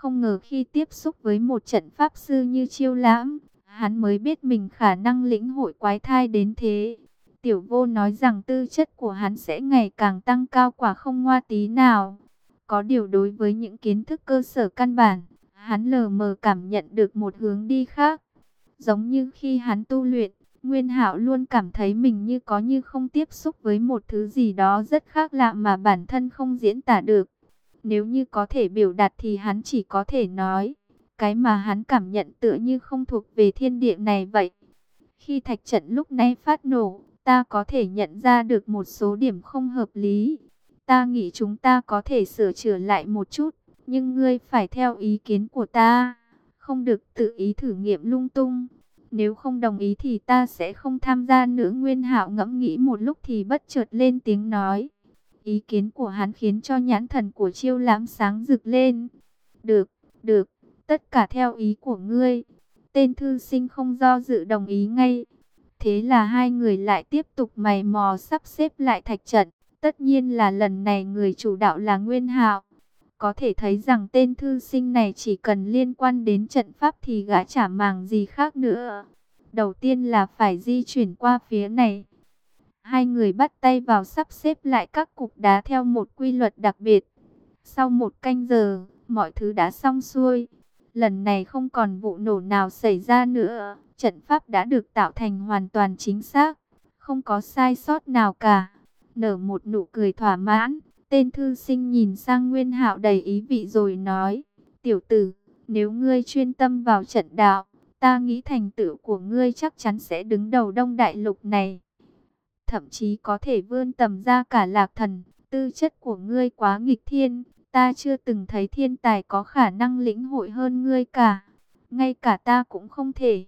Không ngờ khi tiếp xúc với một trận pháp sư như chiêu lãm, hắn mới biết mình khả năng lĩnh hội quái thai đến thế. Tiểu vô nói rằng tư chất của hắn sẽ ngày càng tăng cao quả không ngoa tí nào. Có điều đối với những kiến thức cơ sở căn bản, hắn lờ mờ cảm nhận được một hướng đi khác. Giống như khi hắn tu luyện, Nguyên Hạo luôn cảm thấy mình như có như không tiếp xúc với một thứ gì đó rất khác lạ mà bản thân không diễn tả được. Nếu như có thể biểu đạt thì hắn chỉ có thể nói, cái mà hắn cảm nhận tựa như không thuộc về thiên địa này vậy. Khi thạch trận lúc này phát nổ, ta có thể nhận ra được một số điểm không hợp lý. Ta nghĩ chúng ta có thể sửa chữa lại một chút, nhưng ngươi phải theo ý kiến của ta, không được tự ý thử nghiệm lung tung. Nếu không đồng ý thì ta sẽ không tham gia nữa. Nguyên Hạo ngẫm nghĩ một lúc thì bất chợt lên tiếng nói. Ý kiến của hắn khiến cho nhãn thần của chiêu lãm sáng rực lên. Được, được, tất cả theo ý của ngươi. Tên thư sinh không do dự đồng ý ngay. Thế là hai người lại tiếp tục mày mò sắp xếp lại thạch trận. Tất nhiên là lần này người chủ đạo là Nguyên Hạo. Có thể thấy rằng tên thư sinh này chỉ cần liên quan đến trận pháp thì gã chả màng gì khác nữa. Đầu tiên là phải di chuyển qua phía này. Hai người bắt tay vào sắp xếp lại các cục đá theo một quy luật đặc biệt. Sau một canh giờ, mọi thứ đã xong xuôi. Lần này không còn vụ nổ nào xảy ra nữa. Trận pháp đã được tạo thành hoàn toàn chính xác. Không có sai sót nào cả. Nở một nụ cười thỏa mãn. Tên thư sinh nhìn sang Nguyên Hạo đầy ý vị rồi nói. Tiểu tử, nếu ngươi chuyên tâm vào trận đạo, ta nghĩ thành tựu của ngươi chắc chắn sẽ đứng đầu đông đại lục này thậm chí có thể vươn tầm ra cả lạc thần. Tư chất của ngươi quá nghịch thiên, ta chưa từng thấy thiên tài có khả năng lĩnh hội hơn ngươi cả. Ngay cả ta cũng không thể.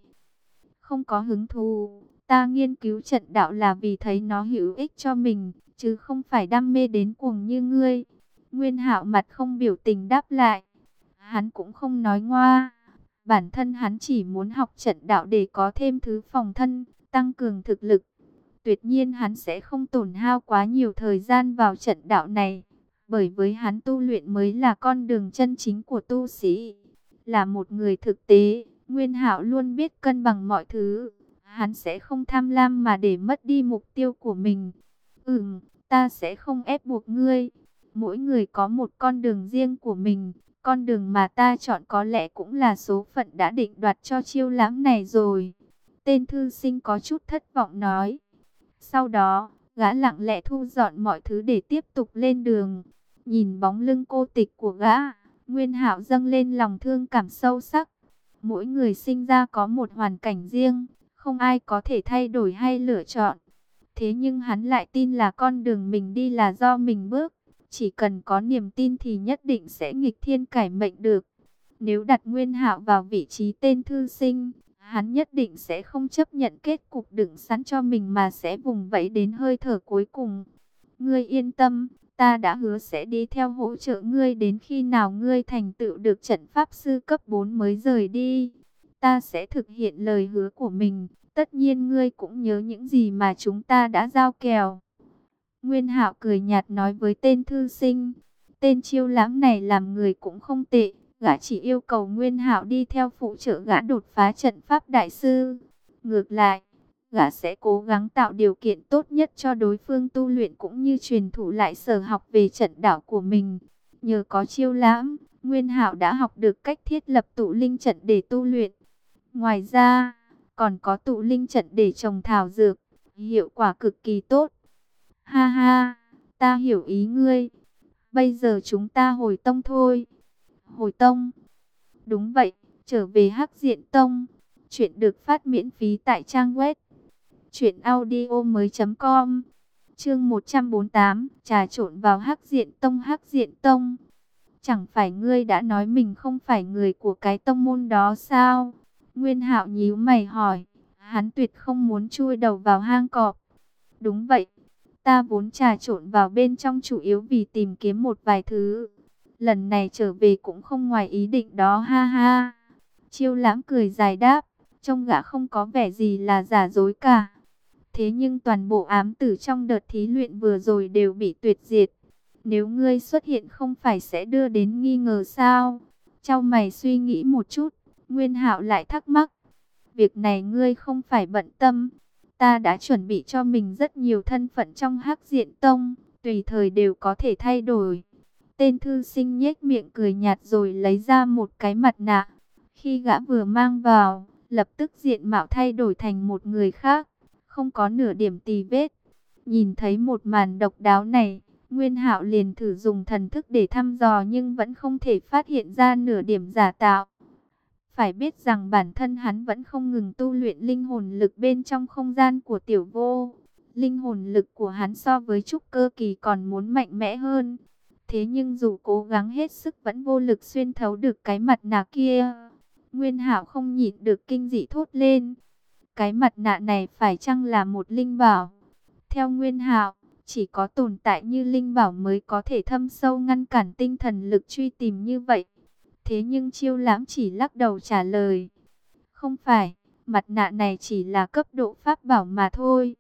Không có hứng thú, ta nghiên cứu trận đạo là vì thấy nó hữu ích cho mình, chứ không phải đam mê đến cuồng như ngươi. Nguyên hạo mặt không biểu tình đáp lại. Hắn cũng không nói ngoa. Bản thân hắn chỉ muốn học trận đạo để có thêm thứ phòng thân, tăng cường thực lực tuyệt nhiên hắn sẽ không tổn hao quá nhiều thời gian vào trận đạo này. Bởi với hắn tu luyện mới là con đường chân chính của tu sĩ. Là một người thực tế, Nguyên Hạo luôn biết cân bằng mọi thứ. Hắn sẽ không tham lam mà để mất đi mục tiêu của mình. Ừm, ta sẽ không ép buộc ngươi. Mỗi người có một con đường riêng của mình. Con đường mà ta chọn có lẽ cũng là số phận đã định đoạt cho chiêu lãm này rồi. Tên thư sinh có chút thất vọng nói. Sau đó, gã lặng lẽ thu dọn mọi thứ để tiếp tục lên đường. Nhìn bóng lưng cô tịch của gã, Nguyên Hạo dâng lên lòng thương cảm sâu sắc. Mỗi người sinh ra có một hoàn cảnh riêng, không ai có thể thay đổi hay lựa chọn. Thế nhưng hắn lại tin là con đường mình đi là do mình bước. Chỉ cần có niềm tin thì nhất định sẽ nghịch thiên cải mệnh được. Nếu đặt Nguyên Hạo vào vị trí tên thư sinh, Hắn nhất định sẽ không chấp nhận kết cục đựng sẵn cho mình mà sẽ vùng vẫy đến hơi thở cuối cùng. Ngươi yên tâm, ta đã hứa sẽ đi theo hỗ trợ ngươi đến khi nào ngươi thành tựu được trận pháp sư cấp 4 mới rời đi. Ta sẽ thực hiện lời hứa của mình, tất nhiên ngươi cũng nhớ những gì mà chúng ta đã giao kèo. Nguyên Hạo cười nhạt nói với tên thư sinh, tên chiêu lãm này làm người cũng không tệ Gã chỉ yêu cầu Nguyên Hạo đi theo phụ trợ gã đột phá trận pháp đại sư. Ngược lại, gã sẽ cố gắng tạo điều kiện tốt nhất cho đối phương tu luyện cũng như truyền thụ lại sở học về trận đạo của mình. Nhờ có chiêu lãm, Nguyên Hạo đã học được cách thiết lập tụ linh trận để tu luyện. Ngoài ra, còn có tụ linh trận để trồng thảo dược, hiệu quả cực kỳ tốt. Ha ha, ta hiểu ý ngươi. Bây giờ chúng ta hồi tông thôi hồi tông. Đúng vậy, trở về Hắc Diện Tông. Chuyện được phát miễn phí tại trang web truyệnaudiomoi.com. Chương 148, trà trộn vào Hắc Diện Tông Hắc Diện Tông. Chẳng phải ngươi đã nói mình không phải người của cái tông môn đó sao? Nguyên Hạo nhíu mày hỏi, hắn tuyệt không muốn chui đầu vào hang cọp. Đúng vậy, ta vốn trà trộn vào bên trong chủ yếu vì tìm kiếm một vài thứ lần này trở về cũng không ngoài ý định đó ha ha. Chiêu lãm cười dài đáp, trông gã không có vẻ gì là giả dối cả. Thế nhưng toàn bộ ám tử trong đợt thí luyện vừa rồi đều bị tuyệt diệt. Nếu ngươi xuất hiện không phải sẽ đưa đến nghi ngờ sao? Châu mày suy nghĩ một chút, Nguyên Hạo lại thắc mắc. Việc này ngươi không phải bận tâm. Ta đã chuẩn bị cho mình rất nhiều thân phận trong hắc diện tông, tùy thời đều có thể thay đổi. Tên thư sinh nhếch miệng cười nhạt rồi lấy ra một cái mặt nạ. Khi gã vừa mang vào, lập tức diện mạo thay đổi thành một người khác, không có nửa điểm tì vết. Nhìn thấy một màn độc đáo này, Nguyên Hạo liền thử dùng thần thức để thăm dò nhưng vẫn không thể phát hiện ra nửa điểm giả tạo. Phải biết rằng bản thân hắn vẫn không ngừng tu luyện linh hồn lực bên trong không gian của tiểu vô. Linh hồn lực của hắn so với trúc cơ kỳ còn muốn mạnh mẽ hơn. Thế nhưng dù cố gắng hết sức vẫn vô lực xuyên thấu được cái mặt nạ kia. Nguyên Hạo không nhịn được kinh dị thốt lên. Cái mặt nạ này phải chăng là một linh bảo? Theo Nguyên Hạo, chỉ có tồn tại như linh bảo mới có thể thâm sâu ngăn cản tinh thần lực truy tìm như vậy. Thế nhưng chiêu lãm chỉ lắc đầu trả lời. Không phải, mặt nạ này chỉ là cấp độ pháp bảo mà thôi.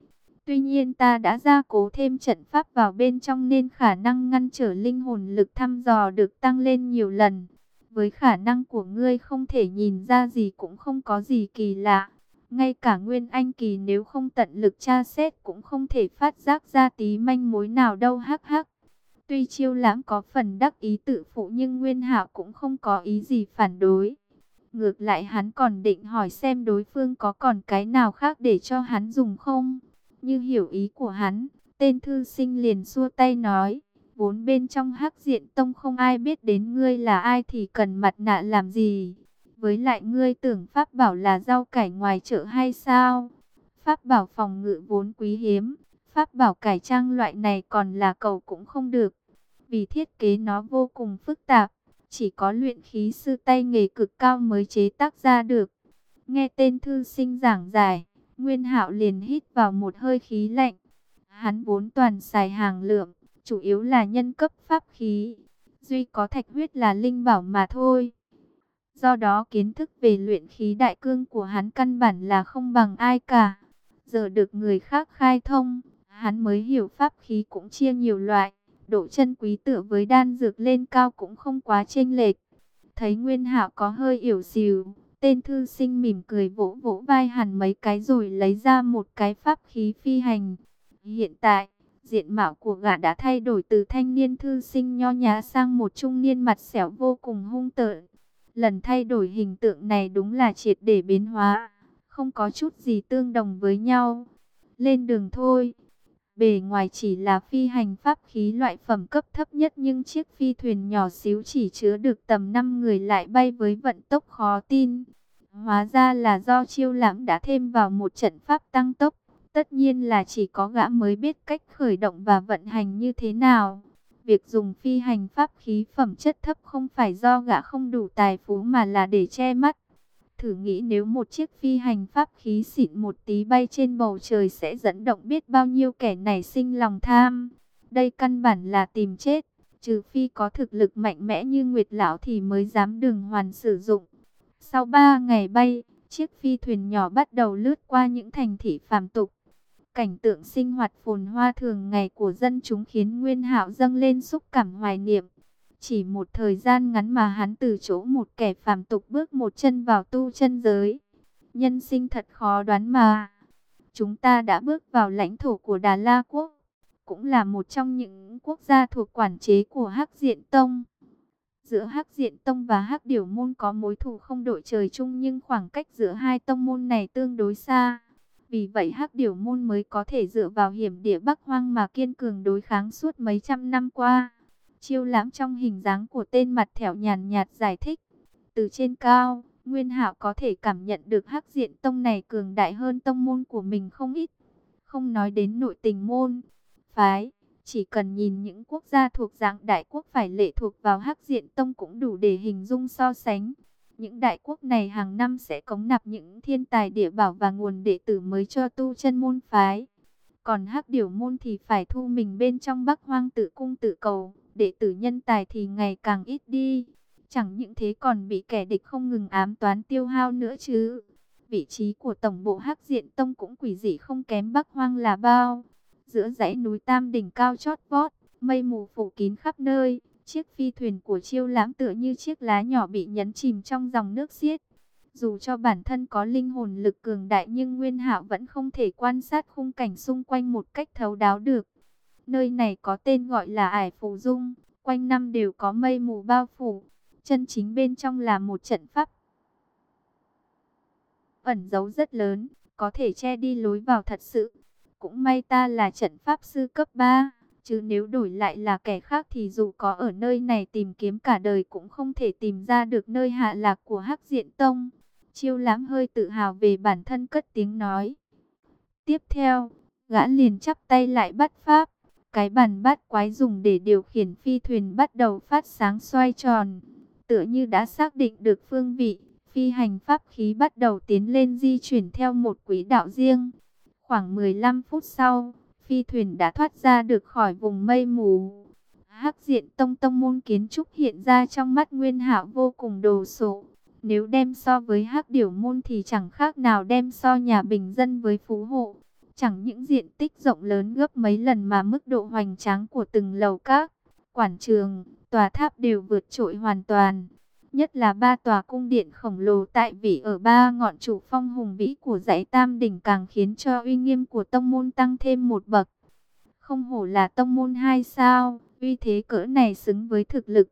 Tuy nhiên ta đã gia cố thêm trận pháp vào bên trong nên khả năng ngăn trở linh hồn lực thăm dò được tăng lên nhiều lần. Với khả năng của ngươi không thể nhìn ra gì cũng không có gì kỳ lạ. Ngay cả Nguyên Anh Kỳ nếu không tận lực tra xét cũng không thể phát giác ra tí manh mối nào đâu hắc hắc. Tuy chiêu lãm có phần đắc ý tự phụ nhưng Nguyên Hạo cũng không có ý gì phản đối. Ngược lại hắn còn định hỏi xem đối phương có còn cái nào khác để cho hắn dùng không. Như hiểu ý của hắn, tên thư sinh liền xua tay nói. Vốn bên trong hắc diện tông không ai biết đến ngươi là ai thì cần mặt nạ làm gì. Với lại ngươi tưởng pháp bảo là rau cải ngoài chợ hay sao? Pháp bảo phòng ngự vốn quý hiếm. Pháp bảo cải trang loại này còn là cầu cũng không được. Vì thiết kế nó vô cùng phức tạp. Chỉ có luyện khí sư tay nghề cực cao mới chế tác ra được. Nghe tên thư sinh giảng giải. Nguyên hạo liền hít vào một hơi khí lạnh. Hắn vốn toàn xài hàng lượng. Chủ yếu là nhân cấp pháp khí. Duy có thạch huyết là linh bảo mà thôi. Do đó kiến thức về luyện khí đại cương của hắn căn bản là không bằng ai cả. Giờ được người khác khai thông, hắn mới hiểu pháp khí cũng chia nhiều loại. Độ chân quý tựa với đan dược lên cao cũng không quá chênh lệch. Thấy Nguyên Hạo có hơi yểu xìu, tên thư sinh mỉm cười vỗ vỗ vai hẳn mấy cái rồi lấy ra một cái pháp khí phi hành. Hiện tại, diện mạo của gã đã thay đổi từ thanh niên thư sinh nho nhã sang một trung niên mặt xẻo vô cùng hung tợn. Lần thay đổi hình tượng này đúng là triệt để biến hóa, không có chút gì tương đồng với nhau. Lên đường thôi. Bề ngoài chỉ là phi hành pháp khí loại phẩm cấp thấp nhất nhưng chiếc phi thuyền nhỏ xíu chỉ chứa được tầm 5 người lại bay với vận tốc khó tin. Hóa ra là do chiêu lãm đã thêm vào một trận pháp tăng tốc. Tất nhiên là chỉ có gã mới biết cách khởi động và vận hành như thế nào. Việc dùng phi hành pháp khí phẩm chất thấp không phải do gã không đủ tài phú mà là để che mắt. Thử nghĩ nếu một chiếc phi hành pháp khí xịn một tí bay trên bầu trời sẽ dẫn động biết bao nhiêu kẻ này sinh lòng tham. Đây căn bản là tìm chết, trừ phi có thực lực mạnh mẽ như Nguyệt Lão thì mới dám đường hoàn sử dụng. Sau 3 ngày bay, chiếc phi thuyền nhỏ bắt đầu lướt qua những thành thị phàm tục. Cảnh tượng sinh hoạt phồn hoa thường ngày của dân chúng khiến Nguyên Hạo dâng lên xúc cảm hoài niệm. Chỉ một thời gian ngắn mà hắn từ chỗ một kẻ phàm tục bước một chân vào tu chân giới. Nhân sinh thật khó đoán mà. Chúng ta đã bước vào lãnh thổ của Đà La Quốc, cũng là một trong những quốc gia thuộc quản chế của Hắc Diện Tông. Giữa Hắc Diện Tông và Hắc Điểu Môn có mối thù không đội trời chung nhưng khoảng cách giữa hai tông môn này tương đối xa. Vì vậy Hắc Điểu Môn mới có thể dựa vào hiểm địa Bắc Hoang mà kiên cường đối kháng suốt mấy trăm năm qua. Chiêu lãm trong hình dáng của tên mặt thẻo nhàn nhạt giải thích. Từ trên cao, Nguyên Hạo có thể cảm nhận được Hắc Diện Tông này cường đại hơn tông môn của mình không ít. Không nói đến nội tình môn, phái, chỉ cần nhìn những quốc gia thuộc dạng đại quốc phải lệ thuộc vào Hắc Diện Tông cũng đủ để hình dung so sánh. Những đại quốc này hàng năm sẽ cống nạp những thiên tài địa bảo và nguồn đệ tử mới cho tu chân môn phái. Còn hắc điểu môn thì phải thu mình bên trong bắc hoang tự cung tự cầu, đệ tử nhân tài thì ngày càng ít đi. Chẳng những thế còn bị kẻ địch không ngừng ám toán tiêu hao nữa chứ. Vị trí của tổng bộ hắc diện tông cũng quỷ dị không kém bắc hoang là bao. Giữa dãy núi tam đỉnh cao chót vót, mây mù phủ kín khắp nơi Chiếc phi thuyền của chiêu lãm tựa như chiếc lá nhỏ bị nhấn chìm trong dòng nước xiết. Dù cho bản thân có linh hồn lực cường đại nhưng Nguyên Hạo vẫn không thể quan sát khung cảnh xung quanh một cách thấu đáo được. Nơi này có tên gọi là Ải Phù Dung, quanh năm đều có mây mù bao phủ. Chân chính bên trong là một trận pháp ẩn giấu rất lớn, có thể che đi lối vào thật sự. Cũng may ta là trận pháp sư cấp 3, chứ nếu đổi lại là kẻ khác thì dù có ở nơi này tìm kiếm cả đời cũng không thể tìm ra được nơi hạ lạc của Hắc Diện Tông. Chiêu lãm hơi tự hào về bản thân cất tiếng nói. Tiếp theo, gã liền chắp tay lại bắt pháp. Cái bàn bát quái dùng để điều khiển phi thuyền bắt đầu phát sáng xoay tròn. Tựa như đã xác định được phương vị, phi hành pháp khí bắt đầu tiến lên di chuyển theo một quỹ đạo riêng. Khoảng 15 phút sau, phi thuyền đã thoát ra được khỏi vùng mây mù. Hắc diện tông tông môn kiến trúc hiện ra trong mắt Nguyên Hạo vô cùng đồ sộ. Nếu đem so với hắc điểu môn thì chẳng khác nào đem so nhà bình dân với phú hộ. Chẳng những diện tích rộng lớn gấp mấy lần mà mức độ hoành tráng của từng lầu các, quản trường, tòa tháp đều vượt trội hoàn toàn. Nhất là ba tòa cung điện khổng lồ tại vị ở ba ngọn trụ phong hùng vĩ của dãy Tam Đỉnh càng khiến cho uy nghiêm của tông môn tăng thêm một bậc. Không hổ là tông môn hai sao, uy thế cỡ này xứng với thực lực.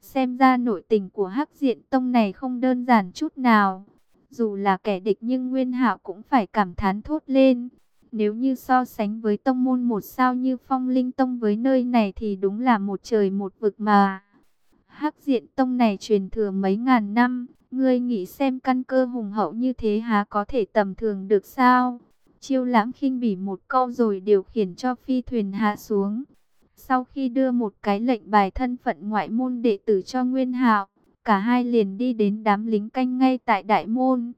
Xem ra nội tình của hắc diện tông này không đơn giản chút nào. Dù là kẻ địch nhưng Nguyên Hạo cũng phải cảm thán thốt lên. Nếu như so sánh với tông môn một sao như phong linh tông với nơi này thì đúng là một trời một vực mà. Hắc diện tông này truyền thừa mấy ngàn năm, ngươi nghĩ xem căn cơ hùng hậu như thế há có thể tầm thường được sao? Chiêu lãm khinh bỉ một câu rồi điều khiển cho phi thuyền hạ xuống. Sau khi đưa một cái lệnh bài thân phận ngoại môn đệ tử cho Nguyên Hạo, cả hai liền đi đến đám lính canh ngay tại đại môn.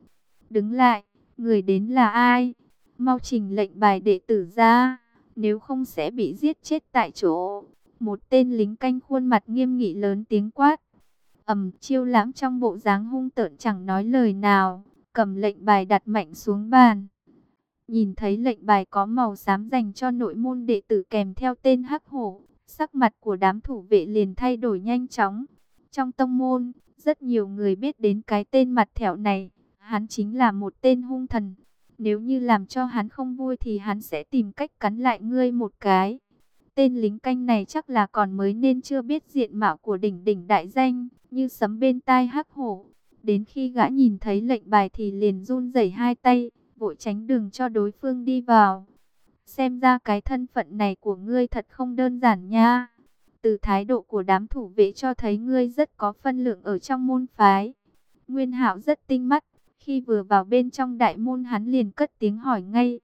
Đứng lại, người đến là ai? Mau trình lệnh bài đệ tử ra, nếu không sẽ bị giết chết tại chỗ. Một tên lính canh khuôn mặt nghiêm nghị lớn tiếng quát. ầm chiêu lãm trong bộ dáng hung tợn chẳng nói lời nào, cầm lệnh bài đặt mạnh xuống bàn. Nhìn thấy lệnh bài có màu xám dành cho nội môn đệ tử kèm theo tên hắc hổ, sắc mặt của đám thủ vệ liền thay đổi nhanh chóng. Trong tông môn, rất nhiều người biết đến cái tên mặt thẹo này, hắn chính là một tên hung thần. Nếu như làm cho hắn không vui thì hắn sẽ tìm cách cắn lại ngươi một cái. Tên lính canh này chắc là còn mới nên chưa biết diện mạo của đỉnh đỉnh đại danh, như sấm bên tai hắc hổ. Đến khi gã nhìn thấy lệnh bài thì liền run rẩy hai tay, vội tránh đường cho đối phương đi vào. Xem ra cái thân phận này của ngươi thật không đơn giản nha. Từ thái độ của đám thủ vệ cho thấy ngươi rất có phân lượng ở trong môn phái. Nguyên Hạo rất tinh mắt, khi vừa vào bên trong đại môn hắn liền cất tiếng hỏi ngay.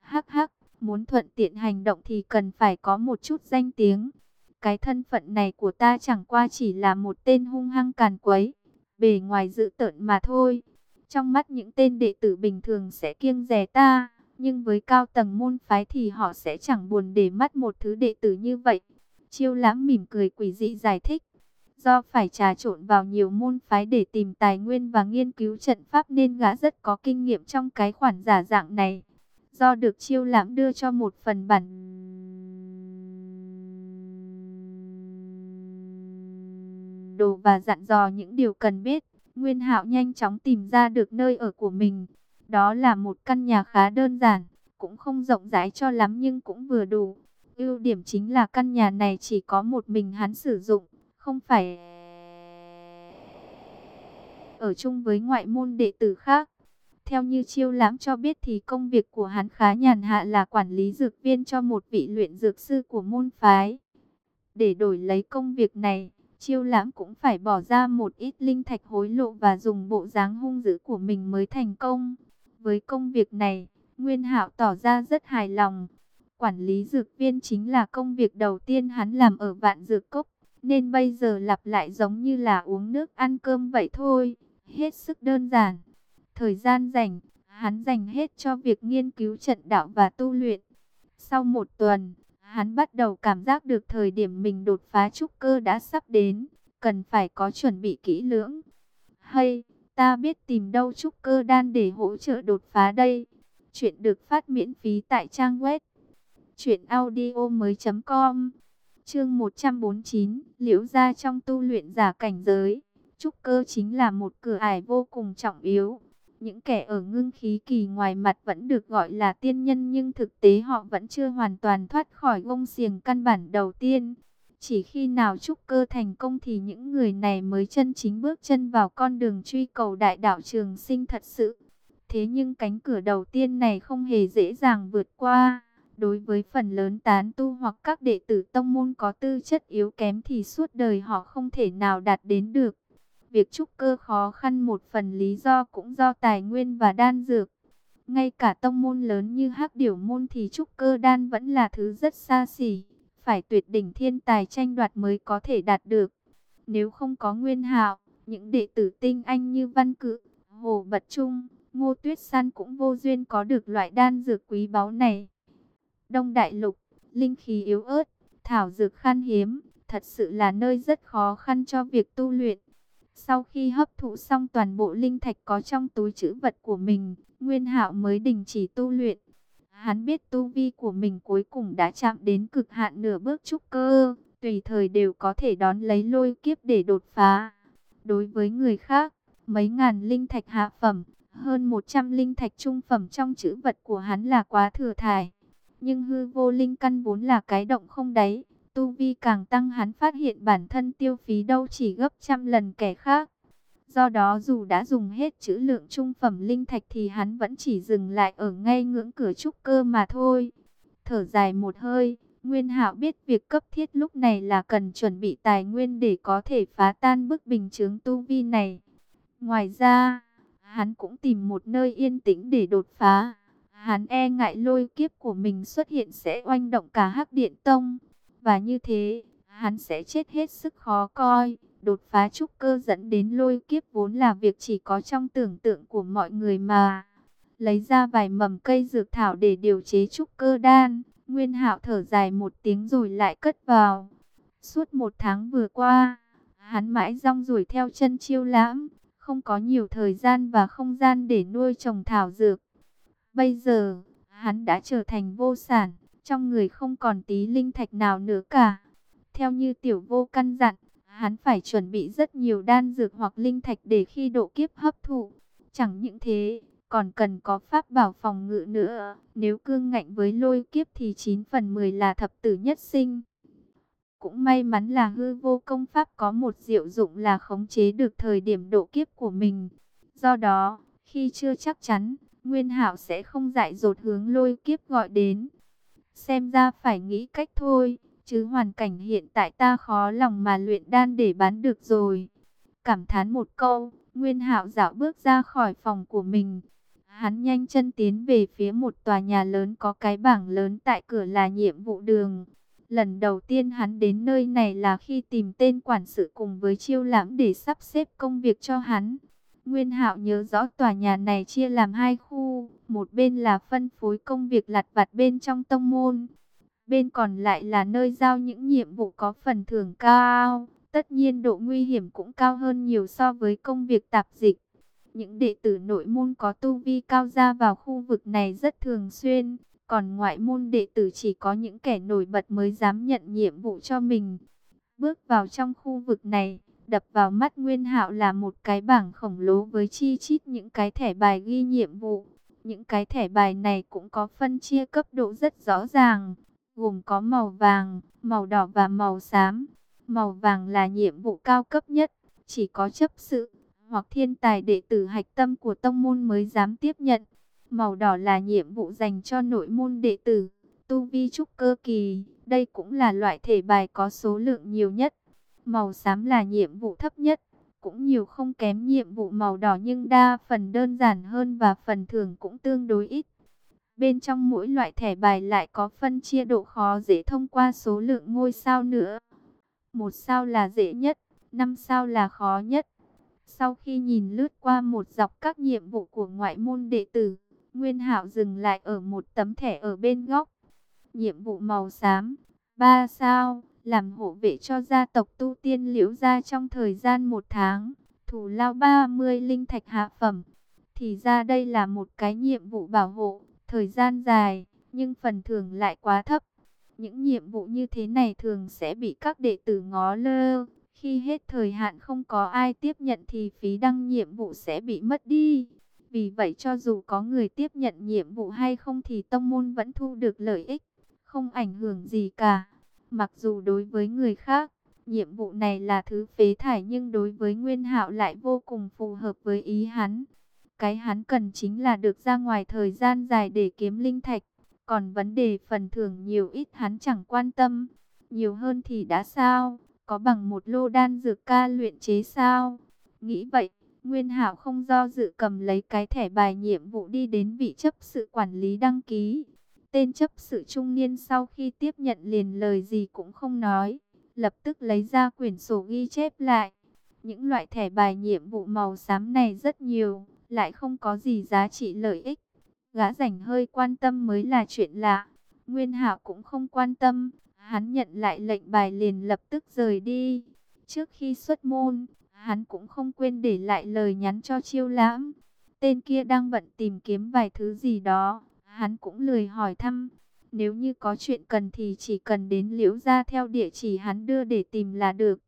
Hắc hắc, Muốn thuận tiện hành động thì cần phải có một chút danh tiếng. Cái thân phận này của ta chẳng qua chỉ là một tên hung hăng càn quấy, bề ngoài dự tợn mà thôi. Trong mắt những tên đệ tử bình thường sẽ kiêng rẻ ta, nhưng với cao tầng môn phái thì họ sẽ chẳng buồn để mắt một thứ đệ tử như vậy. Chiêu lãm mỉm cười quỷ dị giải thích. Do phải trà trộn vào nhiều môn phái để tìm tài nguyên và nghiên cứu trận pháp nên gã rất có kinh nghiệm trong cái khoản giả dạng này do được chiêu lãm đưa cho một phần bản đồ và dặn dò những điều cần biết. Nguyên Hạo nhanh chóng tìm ra được nơi ở của mình. Đó là một căn nhà khá đơn giản, cũng không rộng rãi cho lắm nhưng cũng vừa đủ. Ưu điểm chính là căn nhà này chỉ có một mình hắn sử dụng, không phải ở chung với ngoại môn đệ tử khác. Theo như chiêu lãm cho biết thì công việc của hắn khá nhàn hạ là quản lý dược viên cho một vị luyện dược sư của môn phái. Để đổi lấy công việc này, chiêu lãm cũng phải bỏ ra một ít linh thạch hối lộ và dùng bộ dáng hung dữ của mình mới thành công. Với công việc này, Nguyên Hạo tỏ ra rất hài lòng. Quản lý dược viên chính là công việc đầu tiên hắn làm ở vạn dược cốc, nên bây giờ lặp lại giống như là uống nước ăn cơm vậy thôi, hết sức đơn giản. Thời gian rảnh, hắn dành hết cho việc nghiên cứu trận đạo và tu luyện. Sau một tuần, hắn bắt đầu cảm giác được thời điểm mình đột phá trúc cơ đã sắp đến, cần phải có chuẩn bị kỹ lưỡng. Hay, ta biết tìm đâu trúc cơ đan để hỗ trợ đột phá đây. Chuyện được phát miễn phí tại trang web truyệnaudiomoi.com. Chương 149, Liễu gia trong tu luyện giả cảnh giới. Trúc cơ chính là một cửa ải vô cùng trọng yếu. Những kẻ ở ngưng khí kỳ ngoài mặt vẫn được gọi là tiên nhân nhưng thực tế họ vẫn chưa hoàn toàn thoát khỏi gông xiềng căn bản đầu tiên. Chỉ khi nào trúc cơ thành công thì những người này mới chân chính bước chân vào con đường truy cầu đại đạo trường sinh thật sự. Thế nhưng cánh cửa đầu tiên này không hề dễ dàng vượt qua. Đối với phần lớn tán tu hoặc các đệ tử tông môn có tư chất yếu kém thì suốt đời họ không thể nào đạt đến được. Việc trúc cơ khó khăn một phần lý do cũng do tài nguyên và đan dược. Ngay cả tông môn lớn như hắc điểu môn thì trúc cơ đan vẫn là thứ rất xa xỉ. Phải tuyệt đỉnh thiên tài tranh đoạt mới có thể đạt được. Nếu không có nguyên hạo, những đệ tử tinh anh như Văn Cự, Hồ Bật Trung, Ngô Tuyết San cũng vô duyên có được loại đan dược quý báu này. Đông Đại Lục, linh khí yếu ớt, thảo dược khan hiếm, thật sự là nơi rất khó khăn cho việc tu luyện. Sau khi hấp thụ xong toàn bộ linh thạch có trong túi trữ vật của mình, Nguyên Hạo mới đình chỉ tu luyện. Hắn biết tu vi của mình cuối cùng đã chạm đến cực hạn nửa bước trúc cơ, tùy thời đều có thể đón lấy lôi kiếp để đột phá. Đối với người khác, mấy ngàn linh thạch hạ phẩm, hơn 100 linh thạch trung phẩm trong chữ vật của hắn là quá thừa thải. Nhưng hư vô linh căn vốn là cái động không đáy, tu vi càng tăng hắn phát hiện bản thân tiêu phí đâu chỉ gấp trăm lần kẻ khác. Do đó dù đã dùng hết chữ lượng trung phẩm linh thạch thì hắn vẫn chỉ dừng lại ở ngay ngưỡng cửa trúc cơ mà thôi. Thở dài một hơi, Nguyên Hạo biết việc cấp thiết lúc này là cần chuẩn bị tài nguyên để có thể phá tan bức bình chướng tu vi này. Ngoài ra, hắn cũng tìm một nơi yên tĩnh để đột phá. Hắn e ngại lôi kiếp của mình xuất hiện sẽ oanh động cả Hắc Điện Tông. Và như thế, hắn sẽ chết hết sức khó coi. Đột phá trúc cơ dẫn đến lôi kiếp vốn là việc chỉ có trong tưởng tượng của mọi người mà. Lấy ra vài mầm cây dược thảo để điều chế trúc cơ đan. Nguyên hạo thở dài một tiếng rồi lại cất vào. Suốt một tháng vừa qua, hắn mãi rong ruổi theo chân chiêu lãm. Không có nhiều thời gian và không gian để nuôi trồng thảo dược. Bây giờ, hắn đã trở thành vô sản, trong người không còn tí linh thạch nào nữa cả. Theo như tiểu vô căn dặn, hắn phải chuẩn bị rất nhiều đan dược hoặc linh thạch để khi độ kiếp hấp thụ. Chẳng những thế, còn cần có pháp bảo phòng ngự nữa. Nếu cương ngạnh với lôi kiếp thì 9 phần 10 là thập tử nhất sinh. Cũng may mắn là hư vô công pháp có một diệu dụng là khống chế được thời điểm độ kiếp của mình. Do đó, khi chưa chắc chắn, Nguyên Hảo sẽ không dại dột hướng lôi kiếp gọi đến. Xem ra phải nghĩ cách thôi, chứ hoàn cảnh hiện tại ta khó lòng mà luyện đan để bán được rồi. Cảm thán một câu, Nguyên Hạo dạo bước ra khỏi phòng của mình. Hắn nhanh chân tiến về phía một tòa nhà lớn có cái bảng lớn tại cửa là nhiệm vụ đường. Lần đầu tiên hắn đến nơi này là khi tìm tên quản sự cùng với chiêu lãm để sắp xếp công việc cho hắn. Nguyên Hạo nhớ rõ tòa nhà này chia làm hai khu, một bên là phân phối công việc lặt vặt bên trong tông môn, bên còn lại là nơi giao những nhiệm vụ có phần thưởng cao. Tất nhiên độ nguy hiểm cũng cao hơn nhiều so với công việc tạp dịch. Những đệ tử nội môn có tu vi cao ra vào khu vực này rất thường xuyên, còn ngoại môn đệ tử chỉ có những kẻ nổi bật mới dám nhận nhiệm vụ cho mình. Bước vào trong khu vực này, Đập vào mắt Nguyên Hạo là một cái bảng khổng lồ với chi chít những cái thẻ bài ghi nhiệm vụ. Những cái thẻ bài này cũng có phân chia cấp độ rất rõ ràng, gồm có màu vàng, màu đỏ và màu xám. Màu vàng là nhiệm vụ cao cấp nhất, chỉ có chấp sự hoặc thiên tài đệ tử hạch tâm của tông môn mới dám tiếp nhận. Màu đỏ là nhiệm vụ dành cho nội môn đệ tử, tu vi trúc cơ kỳ, đây cũng là loại thể bài có số lượng nhiều nhất. Màu xám là nhiệm vụ thấp nhất, cũng nhiều không kém nhiệm vụ màu đỏ nhưng đa phần đơn giản hơn và phần thưởng cũng tương đối ít. Bên trong mỗi loại thẻ bài lại có phân chia độ khó dễ thông qua số lượng ngôi sao nữa. Một sao là dễ nhất, năm sao là khó nhất. Sau khi nhìn lướt qua một dọc các nhiệm vụ của ngoại môn đệ tử, Nguyên Hạo dừng lại ở một tấm thẻ ở bên góc. Nhiệm vụ màu xám, 3 sao, làm hộ vệ cho gia tộc tu tiên liễu gia trong thời gian một tháng, thủ lao 30 linh thạch hạ phẩm. Thì ra đây là một cái nhiệm vụ bảo hộ, thời gian dài, nhưng phần thưởng lại quá thấp. Những nhiệm vụ như thế này thường sẽ bị các đệ tử ngó lơ. Khi hết thời hạn không có ai tiếp nhận thì phí đăng nhiệm vụ sẽ bị mất đi. Vì vậy cho dù có người tiếp nhận nhiệm vụ hay không thì tông môn vẫn thu được lợi ích, không ảnh hưởng gì cả. Mặc dù đối với người khác, nhiệm vụ này là thứ phế thải nhưng đối với Nguyên Hạo lại vô cùng phù hợp với ý hắn. Cái hắn cần chính là được ra ngoài thời gian dài để kiếm linh thạch, còn vấn đề phần thưởng nhiều ít hắn chẳng quan tâm, nhiều hơn thì đã sao, có bằng một lô đan dược ca luyện chế sao? Nghĩ vậy, Nguyên Hạo không do dự cầm lấy cái thẻ bài nhiệm vụ đi đến vị chấp sự quản lý đăng ký. Tên chấp sự trung niên sau khi tiếp nhận liền lời gì cũng không nói, lập tức lấy ra quyển sổ ghi chép lại. Những loại thẻ bài nhiệm vụ màu xám này rất nhiều, lại không có gì giá trị lợi ích. Gã rảnh hơi quan tâm mới là chuyện lạ. Nguyên Hạo cũng không quan tâm, hắn nhận lại lệnh bài liền lập tức rời đi. Trước khi xuất môn, hắn cũng không quên để lại lời nhắn cho chiêu lãm. Tên kia đang bận tìm kiếm vài thứ gì đó, hắn cũng lười hỏi thăm. Nếu như có chuyện cần thì chỉ cần đến Liễu Gia theo địa chỉ hắn đưa để tìm là được.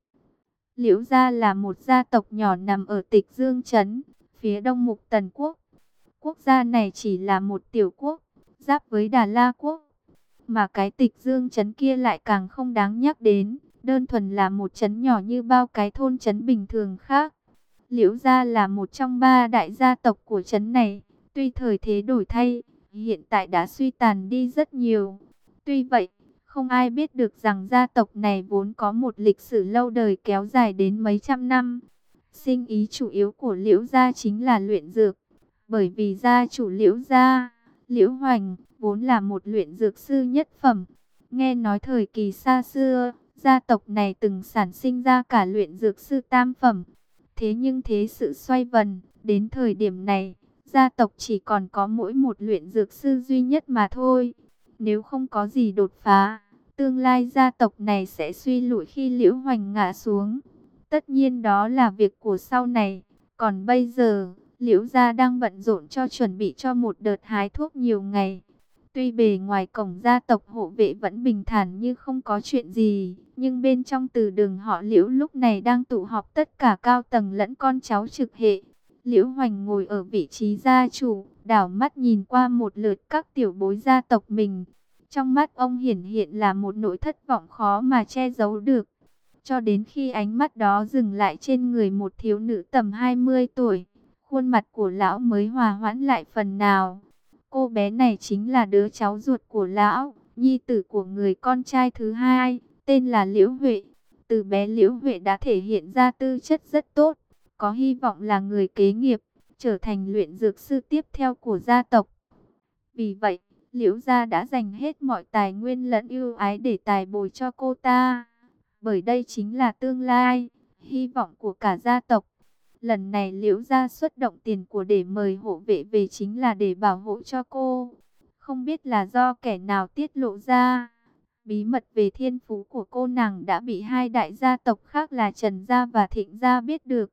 Liễu Gia là một gia tộc nhỏ nằm ở tịch Dương Trấn, phía đông mục Tần Quốc. Quốc gia này chỉ là một tiểu quốc, giáp với Đà La Quốc. Mà cái tịch Dương Trấn kia lại càng không đáng nhắc đến đơn thuần là một trấn nhỏ như bao cái thôn trấn bình thường khác. Liễu gia là một trong ba đại gia tộc của trấn này, tuy thời thế đổi thay, hiện tại đã suy tàn đi rất nhiều. Tuy vậy, không ai biết được rằng gia tộc này vốn có một lịch sử lâu đời kéo dài đến mấy trăm năm. Sinh ý chủ yếu của Liễu gia chính là luyện dược, bởi vì gia chủ Liễu gia, Liễu Hoành, vốn là một luyện dược sư nhất phẩm. Nghe nói thời kỳ xa xưa, Gia tộc này từng sản sinh ra cả luyện dược sư tam phẩm. Thế nhưng thế sự xoay vần, đến thời điểm này, gia tộc chỉ còn có mỗi một luyện dược sư duy nhất mà thôi. Nếu không có gì đột phá, tương lai gia tộc này sẽ suy lụi khi liễu hoành ngã xuống. Tất nhiên đó là việc của sau này. Còn bây giờ, liễu gia đang bận rộn cho chuẩn bị cho một đợt hái thuốc nhiều ngày. Tuy bề ngoài cổng gia tộc hộ vệ vẫn bình thản như không có chuyện gì, nhưng bên trong từ đường họ Liễu lúc này đang tụ họp tất cả cao tầng lẫn con cháu trực hệ. Liễu Hoành ngồi ở vị trí gia chủ, đảo mắt nhìn qua một lượt các tiểu bối gia tộc mình. Trong mắt ông hiển hiện là một nỗi thất vọng khó mà che giấu được. Cho đến khi ánh mắt đó dừng lại trên người một thiếu nữ tầm 20 tuổi, khuôn mặt của lão mới hòa hoãn lại phần nào. Cô bé này chính là đứa cháu ruột của lão, nhi tử của người con trai thứ hai, tên là Liễu Huệ. Từ bé Liễu Huệ đã thể hiện ra tư chất rất tốt, có hy vọng là người kế nghiệp, trở thành luyện dược sư tiếp theo của gia tộc. Vì vậy, Liễu gia đã dành hết mọi tài nguyên lẫn ưu ái để tài bồi cho cô ta. Bởi đây chính là tương lai, hy vọng của cả gia tộc. Lần này liễu gia xuất động tiền của để mời hộ vệ về chính là để bảo hộ cho cô. Không biết là do kẻ nào tiết lộ ra. Bí mật về thiên phú của cô nàng đã bị hai đại gia tộc khác là Trần Gia và Thịnh Gia biết được.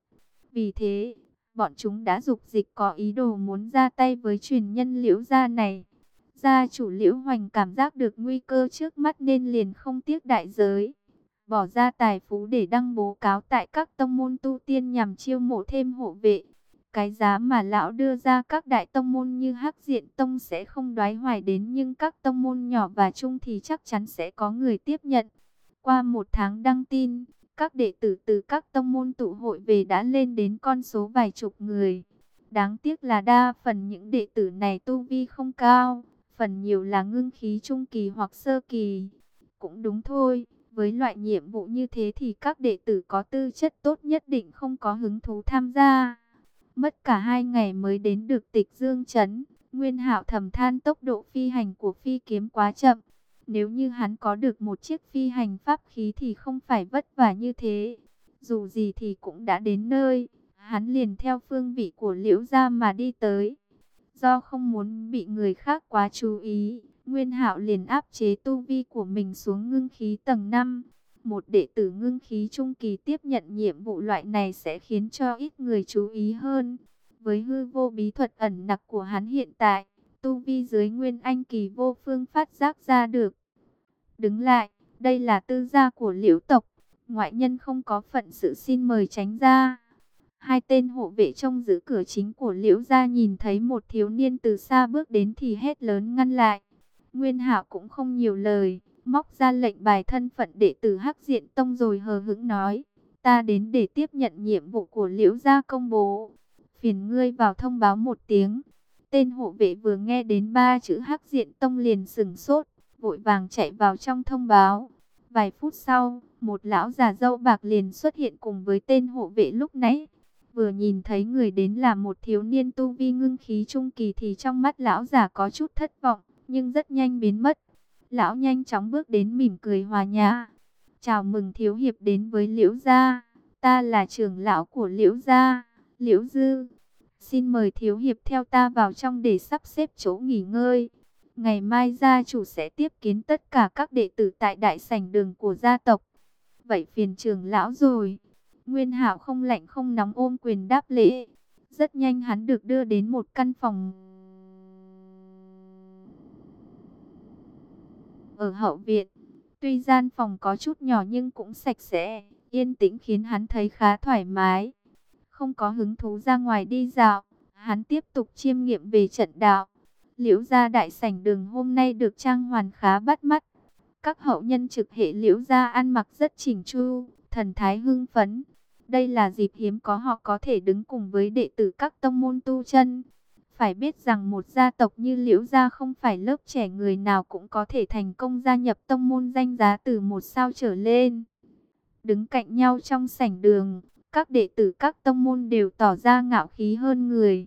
Vì thế, bọn chúng đã dục dịch có ý đồ muốn ra tay với truyền nhân liễu gia này. Gia chủ liễu hoành cảm giác được nguy cơ trước mắt nên liền không tiếc đại giới bỏ ra tài phú để đăng bố cáo tại các tông môn tu tiên nhằm chiêu mộ thêm hộ vệ. Cái giá mà lão đưa ra các đại tông môn như Hắc Diện Tông sẽ không đoái hoài đến nhưng các tông môn nhỏ và chung thì chắc chắn sẽ có người tiếp nhận. Qua một tháng đăng tin, các đệ tử từ các tông môn tụ hội về đã lên đến con số vài chục người. Đáng tiếc là đa phần những đệ tử này tu vi không cao, phần nhiều là ngưng khí trung kỳ hoặc sơ kỳ. Cũng đúng thôi, với loại nhiệm vụ như thế thì các đệ tử có tư chất tốt nhất định không có hứng thú tham gia. Mất cả hai ngày mới đến được tịch dương chấn. Nguyên hạo thầm than tốc độ phi hành của phi kiếm quá chậm. Nếu như hắn có được một chiếc phi hành pháp khí thì không phải vất vả như thế. Dù gì thì cũng đã đến nơi. Hắn liền theo phương vị của liễu gia mà đi tới. Do không muốn bị người khác quá chú ý, Nguyên Hạo liền áp chế tu vi của mình xuống ngưng khí tầng 5. Một đệ tử ngưng khí trung kỳ tiếp nhận nhiệm vụ loại này sẽ khiến cho ít người chú ý hơn. Với hư vô bí thuật ẩn nặc của hắn hiện tại, tu vi dưới nguyên anh kỳ vô phương phát giác ra được. Đứng lại, đây là tư gia của liễu tộc. Ngoại nhân không có phận sự xin mời tránh ra. Hai tên hộ vệ trông giữ cửa chính của liễu gia nhìn thấy một thiếu niên từ xa bước đến thì hét lớn ngăn lại. Nguyên hạo cũng không nhiều lời, móc ra lệnh bài thân phận đệ tử Hắc Diện Tông rồi hờ hững nói. Ta đến để tiếp nhận nhiệm vụ của liễu gia công bố. Phiền ngươi vào thông báo một tiếng. Tên hộ vệ vừa nghe đến ba chữ Hắc Diện Tông liền sừng sốt, vội vàng chạy vào trong thông báo. Vài phút sau, một lão già dâu bạc liền xuất hiện cùng với tên hộ vệ lúc nãy. Vừa nhìn thấy người đến là một thiếu niên tu vi ngưng khí trung kỳ thì trong mắt lão già có chút thất vọng, nhưng rất nhanh biến mất. Lão nhanh chóng bước đến mỉm cười hòa nhã. Chào mừng thiếu hiệp đến với Liễu Gia. Ta là trưởng lão của Liễu Gia, Liễu Dư. Xin mời thiếu hiệp theo ta vào trong để sắp xếp chỗ nghỉ ngơi. Ngày mai gia chủ sẽ tiếp kiến tất cả các đệ tử tại đại sảnh đường của gia tộc. Vậy phiền trường lão rồi. Nguyên Hạo không lạnh không nóng ôm quyền đáp lễ. Rất nhanh hắn được đưa đến một căn phòng ở hậu viện. Tuy gian phòng có chút nhỏ nhưng cũng sạch sẽ, yên tĩnh khiến hắn thấy khá thoải mái. Không có hứng thú ra ngoài đi dạo, hắn tiếp tục chiêm nghiệm về trận đạo. Liễu gia đại sảnh đường hôm nay được trang hoàn khá bắt mắt. Các hậu nhân trực hệ liễu gia ăn mặc rất chỉnh chu, thần thái hưng phấn. Đây là dịp hiếm có họ có thể đứng cùng với đệ tử các tông môn tu chân. Phải biết rằng một gia tộc như Liễu Gia không phải lớp trẻ người nào cũng có thể thành công gia nhập tông môn danh giá từ một sao trở lên. Đứng cạnh nhau trong sảnh đường, các đệ tử các tông môn đều tỏ ra ngạo khí hơn người.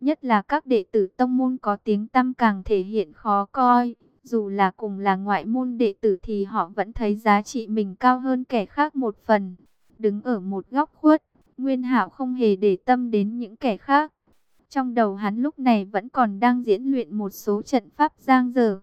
Nhất là các đệ tử tông môn có tiếng tăm càng thể hiện khó coi. Dù là cùng là ngoại môn đệ tử thì họ vẫn thấy giá trị mình cao hơn kẻ khác một phần. Đứng ở một góc khuất, Nguyên Hạo không hề để tâm đến những kẻ khác. Trong đầu hắn lúc này vẫn còn đang diễn luyện một số trận pháp giang dở.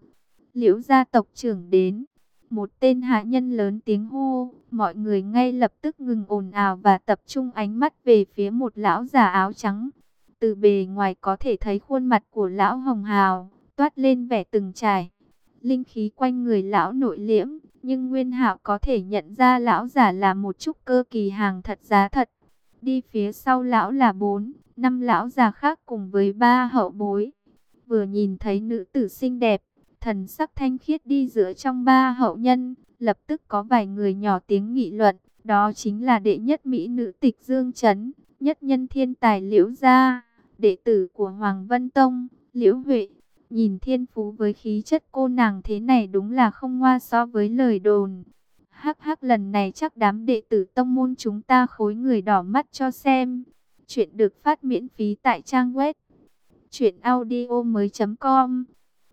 Liễu gia tộc trưởng đến. Một tên hạ nhân lớn tiếng hô. Mọi người ngay lập tức ngừng ồn ào và tập trung ánh mắt về phía một lão già áo trắng. Từ bề ngoài có thể thấy khuôn mặt của lão hồng hào, toát lên vẻ từng trải. Linh khí quanh người lão nội liễm, nhưng Nguyên Hạo có thể nhận ra lão giả là một chút cơ kỳ hàng thật giá thật. Đi phía sau lão là bốn, năm lão già khác cùng với ba hậu bối. Vừa nhìn thấy nữ tử xinh đẹp, thần sắc thanh khiết đi giữa trong ba hậu nhân, lập tức có vài người nhỏ tiếng nghị luận, đó chính là đệ nhất mỹ nữ tịch Dương Trấn, nhất nhân thiên tài Liễu Gia, đệ tử của Hoàng Vân Tông, Liễu Huệ. Nhìn thiên phú với khí chất cô nàng thế này đúng là không hoa so với lời đồn. Hắc hắc lần này chắc đám đệ tử tông môn chúng ta khối người đỏ mắt cho xem. Chuyện được phát miễn phí tại trang web truyệnaudiomoi.com.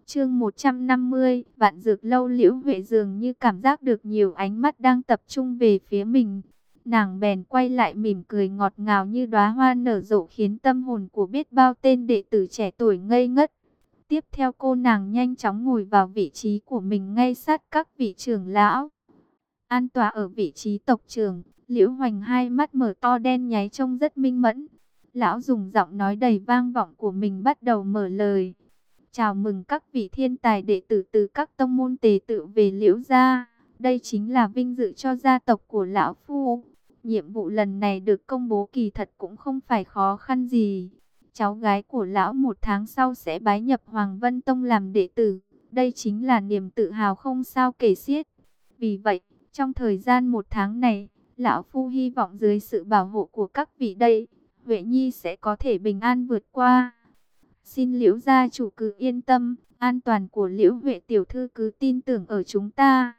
Chương 150, Vạn Dược lâu Liễu Huệ dường như cảm giác được nhiều ánh mắt đang tập trung về phía mình. Nàng bèn quay lại mỉm cười ngọt ngào như đóa hoa nở rộ khiến tâm hồn của biết bao tên đệ tử trẻ tuổi ngây ngất. Tiếp theo cô nàng nhanh chóng ngồi vào vị trí của mình ngay sát các vị trưởng lão. An tòa ở vị trí tộc trưởng, Liễu Hoành hai mắt mở to đen nháy trông rất minh mẫn. Lão dùng giọng nói đầy vang vọng của mình bắt đầu mở lời. Chào mừng các vị thiên tài đệ tử từ các tông môn tề tự về Liễu gia. Đây chính là vinh dự cho gia tộc của lão phu. Nhiệm vụ lần này được công bố kỳ thật cũng không phải khó khăn gì. Cháu gái của lão một tháng sau sẽ bái nhập Hoàng Vân Tông làm đệ tử. Đây chính là niềm tự hào không sao kể xiết. Vì vậy, trong thời gian một tháng này, Lão Phu hy vọng dưới sự bảo hộ của các vị đây, Huệ Nhi sẽ có thể bình an vượt qua. Xin Liễu gia chủ cứ yên tâm, an toàn của Liễu Huệ tiểu thư cứ tin tưởng ở chúng ta.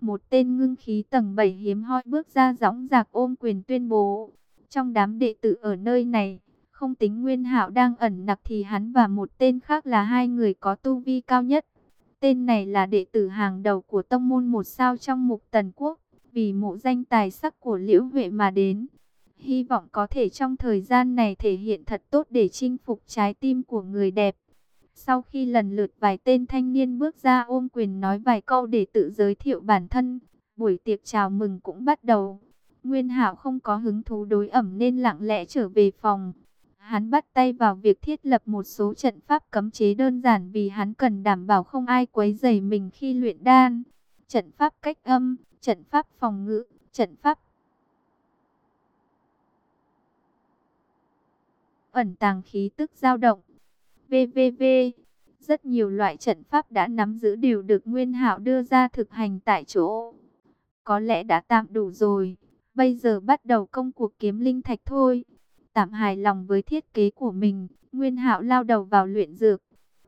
Một tên ngưng khí tầng 7 hiếm hoi bước ra gióng giạc ôm quyền tuyên bố. Trong đám đệ tử ở nơi này, không tính Nguyên Hạo đang ẩn nặc thì hắn và một tên khác là hai người có tu vi cao nhất. Tên này là đệ tử hàng đầu của tông môn một sao trong mục tần quốc vì mộ danh tài sắc của Liễu Huệ mà đến. Hy vọng có thể trong thời gian này thể hiện thật tốt để chinh phục trái tim của người đẹp. Sau khi lần lượt vài tên thanh niên bước ra ôm quyền nói vài câu để tự giới thiệu bản thân, buổi tiệc chào mừng cũng bắt đầu. Nguyên Hạo không có hứng thú đối ẩm nên lặng lẽ trở về phòng. Hắn bắt tay vào việc thiết lập một số trận pháp cấm chế đơn giản vì hắn cần đảm bảo không ai quấy rầy mình khi luyện đan. trận pháp cách âm, trận pháp phòng ngự, trận pháp ẩn tàng khí tức dao động. VVV rất nhiều loại trận pháp đã nắm giữ đều được Nguyên Hạo đưa ra thực hành tại chỗ. Có lẽ đã tạm đủ rồi, bây giờ bắt đầu công cuộc kiếm linh thạch thôi. Tạm hài lòng với thiết kế của mình, Nguyên Hạo lao đầu vào luyện dược.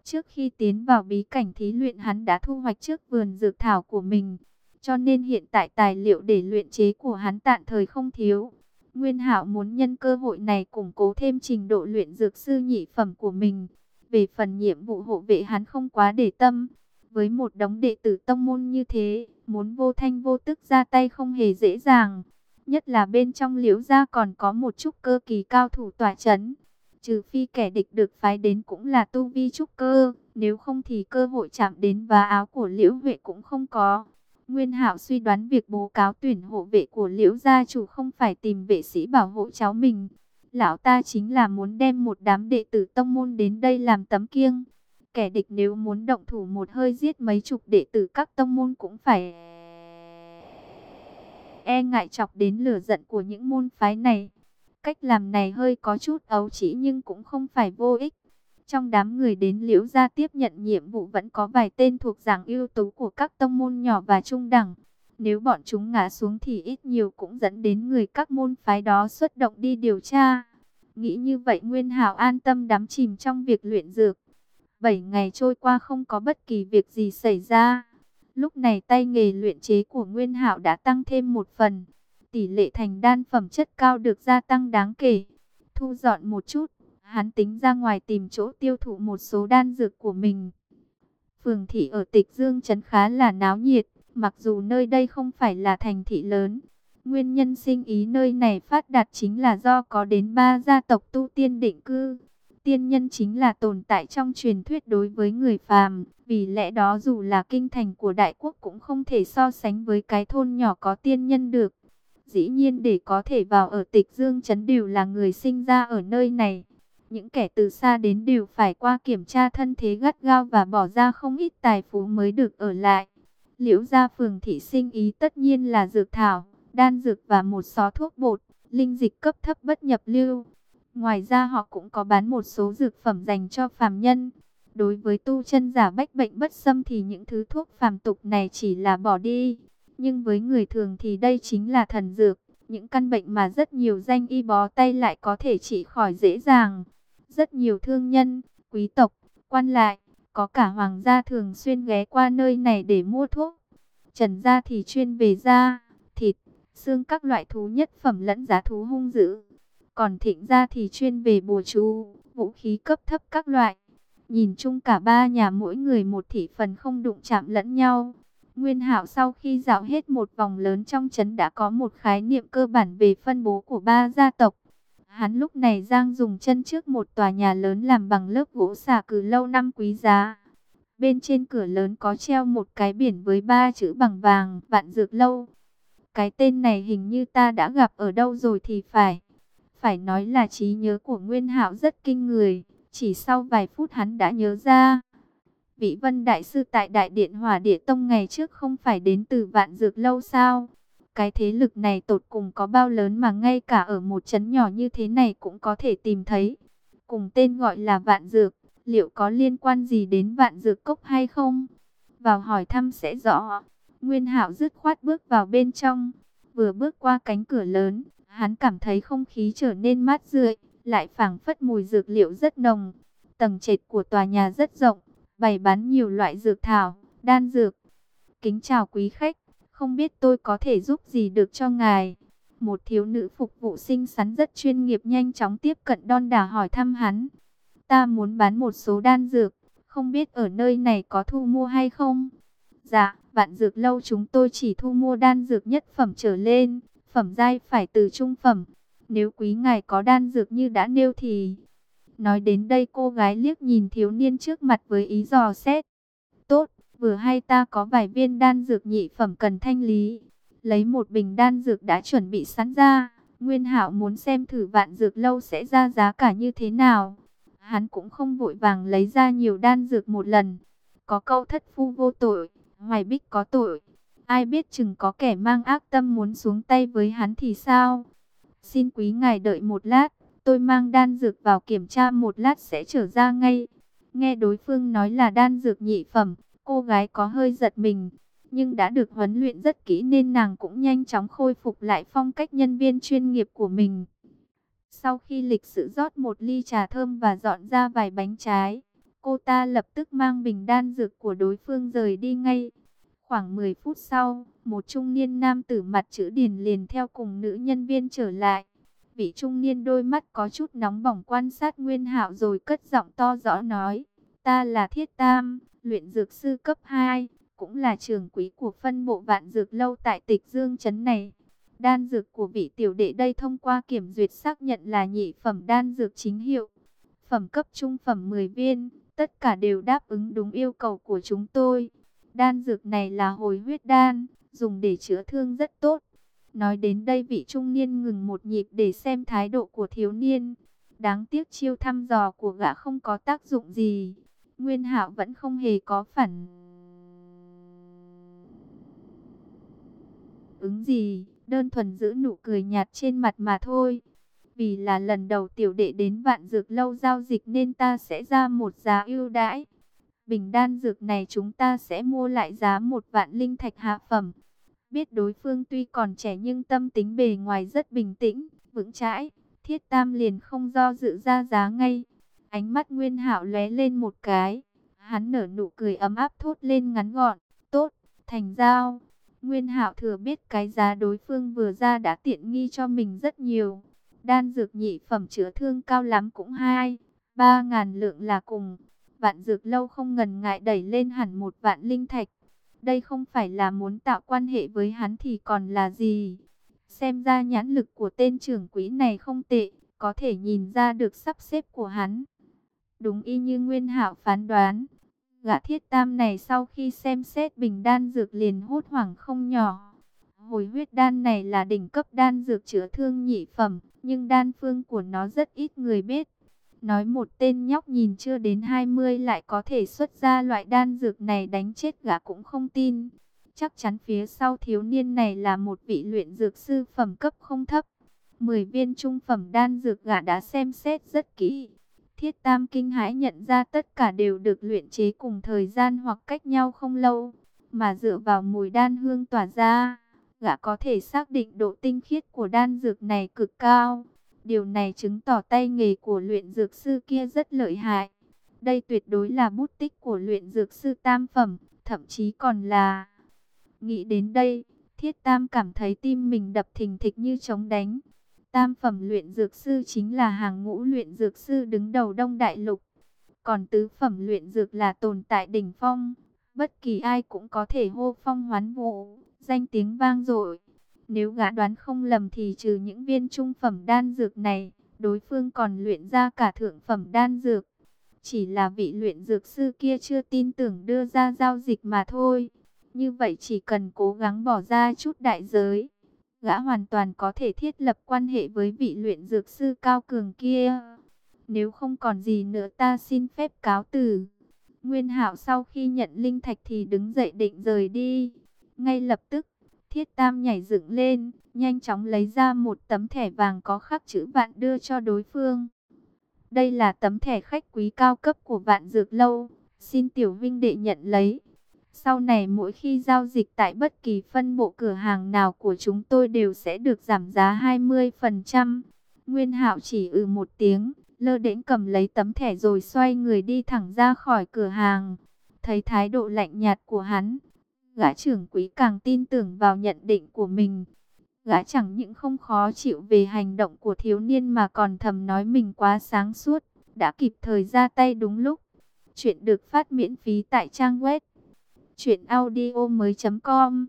Trước khi tiến vào bí cảnh thí luyện hắn đã thu hoạch trước vườn dược thảo của mình, cho nên hiện tại tài liệu để luyện chế của hắn tạm thời không thiếu. Nguyên Hạo muốn nhân cơ hội này củng cố thêm trình độ luyện dược sư nhị phẩm của mình. Về phần nhiệm vụ hộ vệ hắn không quá để tâm. Với một đống đệ tử tông môn như thế, muốn vô thanh vô tức ra tay không hề dễ dàng. Nhất là bên trong liễu gia còn có một chút cơ kỳ cao thủ tỏa chấn. Trừ phi kẻ địch được phái đến cũng là tu vi trúc cơ, nếu không thì cơ hội chạm đến vá áo của liễu vệ cũng không có. Nguyên Hạo suy đoán việc bố cáo tuyển hộ vệ của Liễu gia chủ không phải tìm vệ sĩ bảo hộ cháu mình. Lão ta chính là muốn đem một đám đệ tử tông môn đến đây làm tấm kiêng. Kẻ địch nếu muốn động thủ một hơi giết mấy chục đệ tử các tông môn cũng phải e ngại chọc đến lửa giận của những môn phái này. Cách làm này hơi có chút ấu chỉ nhưng cũng không phải vô ích. Trong đám người đến liễu gia tiếp nhận nhiệm vụ vẫn có vài tên thuộc dạng ưu tú của các tông môn nhỏ và trung đẳng. Nếu bọn chúng ngã xuống thì ít nhiều cũng dẫn đến người các môn phái đó xuất động đi điều tra. Nghĩ như vậy Nguyên Hảo an tâm đắm chìm trong việc luyện dược. Bảy ngày trôi qua không có bất kỳ việc gì xảy ra. Lúc này tay nghề luyện chế của Nguyên Hạo đã tăng thêm một phần. Tỷ lệ thành đan phẩm chất cao được gia tăng đáng kể. Thu dọn một chút, hắn tính ra ngoài tìm chỗ tiêu thụ một số đan dược của mình. Phường thị ở Tịch Dương Trấn khá là náo nhiệt, mặc dù nơi đây không phải là thành thị lớn. Nguyên nhân sinh ý nơi này phát đạt chính là do có đến ba gia tộc tu tiên định cư. Tiên nhân chính là tồn tại trong truyền thuyết đối với người phàm, vì lẽ đó dù là kinh thành của đại quốc cũng không thể so sánh với cái thôn nhỏ có tiên nhân được. Dĩ nhiên để có thể vào ở tịch dương chấn đều là người sinh ra ở nơi này. Những kẻ từ xa đến đều phải qua kiểm tra thân thế gắt gao và bỏ ra không ít tài phú mới được ở lại. Liễu gia phường thị sinh ý tất nhiên là dược thảo, đan dược và một xó thuốc bột, linh dịch cấp thấp bất nhập lưu. Ngoài ra họ cũng có bán một số dược phẩm dành cho phàm nhân. Đối với tu chân giả bách bệnh bất xâm thì những thứ thuốc phàm tục này chỉ là bỏ đi. Nhưng với người thường thì đây chính là thần dược, những căn bệnh mà rất nhiều danh y bó tay lại có thể trị khỏi dễ dàng. Rất nhiều thương nhân, quý tộc, quan lại, có cả hoàng gia thường xuyên ghé qua nơi này để mua thuốc. Trần gia thì chuyên về da, thịt, xương các loại thú nhất phẩm lẫn giá thú hung dữ. Còn thịnh gia thì chuyên về bùa chú, vũ khí cấp thấp các loại. Nhìn chung cả ba nhà mỗi người một thị phần không đụng chạm lẫn nhau. Nguyên Hạo sau khi dạo hết một vòng lớn trong trấn đã có một khái niệm cơ bản về phân bố của ba gia tộc. Hắn lúc này giang dùng chân trước một tòa nhà lớn làm bằng lớp gỗ xà cừ lâu năm quý giá. Bên trên cửa lớn có treo một cái biển với ba chữ bằng vàng, vạn dược lâu. Cái tên này hình như ta đã gặp ở đâu rồi thì phải. Phải nói là trí nhớ của Nguyên Hạo rất kinh người, chỉ sau vài phút hắn đã nhớ ra. Vị Vân Đại Sư tại Đại Điện Hỏa Địa Tông ngày trước không phải đến từ vạn dược lâu sao? Cái thế lực này tột cùng có bao lớn mà ngay cả ở một trấn nhỏ như thế này cũng có thể tìm thấy. Cùng tên gọi là vạn dược, liệu có liên quan gì đến vạn dược cốc hay không? Vào hỏi thăm sẽ rõ. Nguyên Hạo dứt khoát bước vào bên trong, vừa bước qua cánh cửa lớn, Hắn cảm thấy không khí trở nên mát rượi, lại phảng phất mùi dược liệu rất nồng. Tầng trệt của tòa nhà rất rộng, bày bán nhiều loại dược thảo, đan dược. Kính chào quý khách, không biết tôi có thể giúp gì được cho ngài. Một thiếu nữ phục vụ xinh xắn rất chuyên nghiệp nhanh chóng tiếp cận đon đả hỏi thăm hắn. Ta muốn bán một số đan dược, không biết ở nơi này có thu mua hay không? Dạ, vạn dược lâu chúng tôi chỉ thu mua đan dược nhất phẩm trở lên phẩm giai phải từ trung phẩm. Nếu quý ngài có đan dược như đã nêu thì... Nói đến đây cô gái liếc nhìn thiếu niên trước mặt với ý dò xét. Vừa hay ta có vài viên đan dược nhị phẩm cần thanh lý. Lấy một bình đan dược đã chuẩn bị sẵn ra. Nguyên Hạo muốn xem thử vạn dược lâu sẽ ra giá cả như thế nào. Hắn cũng không vội vàng lấy ra nhiều đan dược một lần. Có câu thất phu vô tội, hoài bích có tội. Ai biết chừng có kẻ mang ác tâm muốn xuống tay với hắn thì sao? Xin quý ngài đợi một lát, tôi mang đan dược vào kiểm tra một lát sẽ trở ra ngay. Nghe đối phương nói là đan dược nhị phẩm, cô gái có hơi giật mình, nhưng đã được huấn luyện rất kỹ nên nàng cũng nhanh chóng khôi phục lại phong cách nhân viên chuyên nghiệp của mình. Sau khi lịch sự rót một ly trà thơm và dọn ra vài bánh trái, cô ta lập tức mang bình đan dược của đối phương rời đi ngay. Khoảng 10 phút sau, một trung niên nam tử mặt chữ điền liền theo cùng nữ nhân viên trở lại. Vị trung niên đôi mắt có chút nóng bỏng quan sát Nguyên Hạo rồi cất giọng to rõ nói, ta là Thiết Tam, luyện dược sư cấp 2, cũng là trưởng quý của phân bộ vạn dược lâu tại tịch Dương Trấn này. Đan dược của vị tiểu đệ đây thông qua kiểm duyệt xác nhận là nhị phẩm đan dược chính hiệu. Phẩm cấp trung phẩm 10 viên, tất cả đều đáp ứng đúng yêu cầu của chúng tôi. Đan dược này là hồi huyết đan, dùng để chữa thương rất tốt. Nói đến đây vị trung niên ngừng một nhịp để xem thái độ của thiếu niên. Đáng tiếc chiêu thăm dò của gã không có tác dụng gì. Nguyên hạo vẫn không hề có phản ứng gì, đơn thuần giữ nụ cười nhạt trên mặt mà thôi. Vì là lần đầu tiểu đệ đến vạn dược lâu giao dịch nên ta sẽ ra một giá ưu đãi. Bình đan dược này chúng ta sẽ mua lại giá một vạn linh thạch hạ phẩm. Biết đối phương tuy còn trẻ nhưng tâm tính bề ngoài rất bình tĩnh, vững chãi. Thiết Tam liền không do dự ra giá ngay. Ánh mắt Nguyên Hạo lóe lên một cái. Hắn nở nụ cười ấm áp thốt lên ngắn gọn. Tốt, thành giao. Nguyên Hạo thừa biết cái giá đối phương vừa ra đã tiện nghi cho mình rất nhiều. Đan dược nhị phẩm chữa thương cao lắm cũng hai, ba ngàn lượng là cùng. Vạn dược lâu không ngần ngại đẩy lên hẳn một vạn linh thạch. Đây không phải là muốn tạo quan hệ với hắn thì còn là gì. Xem ra nhãn lực của tên trưởng quỹ này không tệ, có thể nhìn ra được sắp xếp của hắn. Đúng y như Nguyên Hạo phán đoán, Gã thiết tam này sau khi xem xét bình đan dược liền hốt hoảng không nhỏ. Hồi huyết đan này là đỉnh cấp đan dược chữa thương nhị phẩm, nhưng đan phương của nó rất ít người biết. Nói một tên nhóc nhìn chưa đến 20 lại có thể xuất ra loại đan dược này đánh chết gã cũng không tin. Chắc chắn phía sau thiếu niên này là một vị luyện dược sư phẩm cấp không thấp. 10 viên trung phẩm đan dược gã đã xem xét rất kỹ. Thiết Tam kinh hãi nhận ra tất cả đều được luyện chế cùng thời gian hoặc cách nhau không lâu, mà dựa vào mùi đan hương tỏa ra, gã có thể xác định độ tinh khiết của đan dược này cực cao. Điều này chứng tỏ tay nghề của luyện dược sư kia rất lợi hại. Đây tuyệt đối là bút tích của luyện dược sư tam phẩm, thậm chí còn là... Nghĩ đến đây, Thiết Tam cảm thấy tim mình đập thình thịch như trống đánh. Tam phẩm luyện dược sư chính là hàng ngũ luyện dược sư đứng đầu Đông Đại Lục. Còn tứ phẩm luyện dược là tồn tại đỉnh phong. Bất kỳ ai cũng có thể hô phong hoán vũ, danh tiếng vang dội. Nếu gã đoán không lầm thì trừ những viên trung phẩm đan dược này, đối phương còn luyện ra cả thượng phẩm đan dược. Chỉ là vị luyện dược sư kia chưa tin tưởng đưa ra giao dịch mà thôi. Như vậy chỉ cần cố gắng bỏ ra chút đại giới gã hoàn toàn có thể thiết lập quan hệ với vị luyện dược sư cao cường kia. Nếu không còn gì nữa ta xin phép cáo từ. Nguyên Hạo sau khi nhận linh thạch thì đứng dậy định rời đi. Ngay lập tức, Thiết Tam nhảy dựng lên, nhanh chóng lấy ra một tấm thẻ vàng có khắc chữ vạn đưa cho đối phương. Đây là tấm thẻ khách quý cao cấp của vạn dược lâu, xin tiểu vinh đệ nhận lấy. Sau này mỗi khi giao dịch tại bất kỳ phân bộ cửa hàng nào của chúng tôi đều sẽ được giảm giá 20%. Nguyên Hạo chỉ ừ một tiếng, lơ đễnh cầm lấy tấm thẻ rồi xoay người đi thẳng ra khỏi cửa hàng. Thấy thái độ lạnh nhạt của hắn, gã trưởng quý càng tin tưởng vào nhận định của mình. Gã chẳng những không khó chịu về hành động của thiếu niên mà còn thầm nói mình quá sáng suốt, đã kịp thời ra tay đúng lúc. Chuyện được phát miễn phí tại trang web Chuyện audio mới com.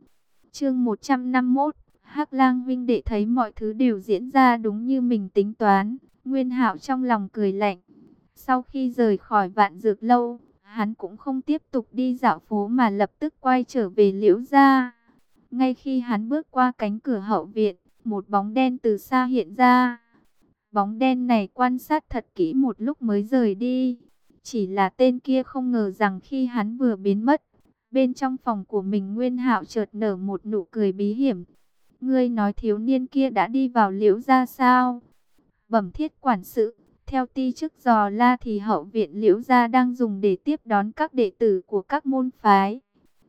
Chương 151 hắc lang vinh đệ thấy mọi thứ đều diễn ra đúng như mình tính toán. Nguyên hạo trong lòng cười lạnh. Sau khi rời khỏi vạn dược lâu, Hắn cũng không tiếp tục đi dạo phố mà lập tức quay trở về liễu gia. Ngay khi hắn bước qua cánh cửa hậu viện, Một bóng đen từ xa hiện ra. Bóng đen này quan sát thật kỹ một lúc mới rời đi. Chỉ là tên kia không ngờ rằng khi hắn vừa biến mất Bên trong phòng của mình Nguyên Hạo chợt nở một nụ cười bí hiểm. Ngươi nói thiếu niên kia đã đi vào liễu ra sao? Bẩm thiết quản sự, theo ti chức dò la thì hậu viện liễu gia đang dùng để tiếp đón các đệ tử của các môn phái.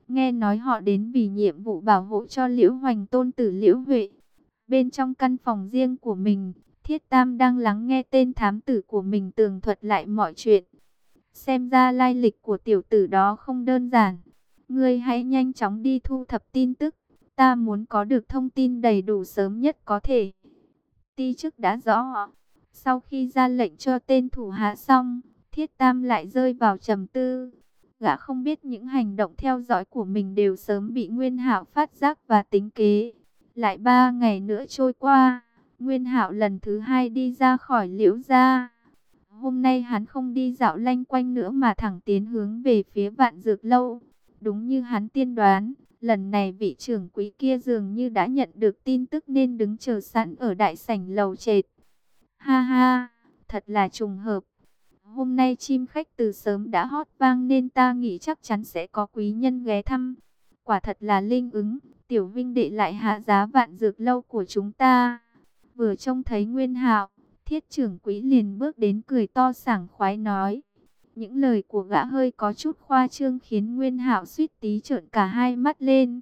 Nghe nói họ đến vì nhiệm vụ bảo hộ cho liễu hoành tôn tử liễu huệ. Bên trong căn phòng riêng của mình, thiết tam đang lắng nghe tên thám tử của mình tường thuật lại mọi chuyện. Xem ra lai lịch của tiểu tử đó không đơn giản. Ngươi hãy nhanh chóng đi thu thập tin tức. Ta muốn có được thông tin đầy đủ sớm nhất có thể. Ti chức đã rõ. Sau khi ra lệnh cho tên thủ hạ xong, thiết tam lại rơi vào trầm tư. Gã không biết những hành động theo dõi của mình đều sớm bị Nguyên Hạo phát giác và tính kế. Lại ba ngày nữa trôi qua, Nguyên Hạo lần thứ hai đi ra khỏi liễu gia. Hôm nay hắn không đi dạo lanh quanh nữa mà thẳng tiến hướng về phía vạn dược lâu. Đúng như hắn tiên đoán, lần này vị trưởng quý kia dường như đã nhận được tin tức nên đứng chờ sẵn ở đại sảnh lầu trệt. Ha ha, thật là trùng hợp. Hôm nay chim khách từ sớm đã hót vang nên ta nghĩ chắc chắn sẽ có quý nhân ghé thăm. Quả thật là linh ứng, tiểu vinh đệ lại hạ giá vạn dược lâu của chúng ta. Vừa trông thấy Nguyên Hạo, thiết trưởng quý liền bước đến cười to sảng khoái nói. Những lời của gã hơi có chút khoa trương khiến Nguyên Hạo suýt tí trợn cả hai mắt lên.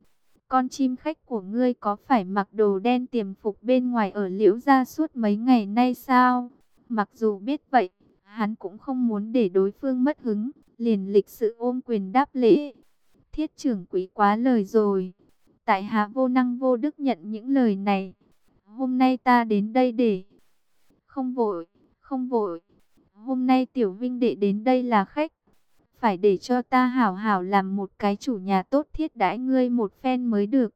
Con chim khách của ngươi có phải mặc đồ đen tiềm phục bên ngoài ở liễu gia suốt mấy ngày nay sao? Mặc dù biết vậy, hắn cũng không muốn để đối phương mất hứng, liền lịch sự ôm quyền đáp lễ. Thiết trưởng quý quá lời rồi. Tại hạ vô năng vô đức nhận những lời này. Hôm nay ta đến đây để... Không vội, không vội. Hôm nay tiểu vinh đệ đến đây là khách. Phải để cho ta hảo hảo làm một cái chủ nhà tốt thiết đãi ngươi một phen mới được.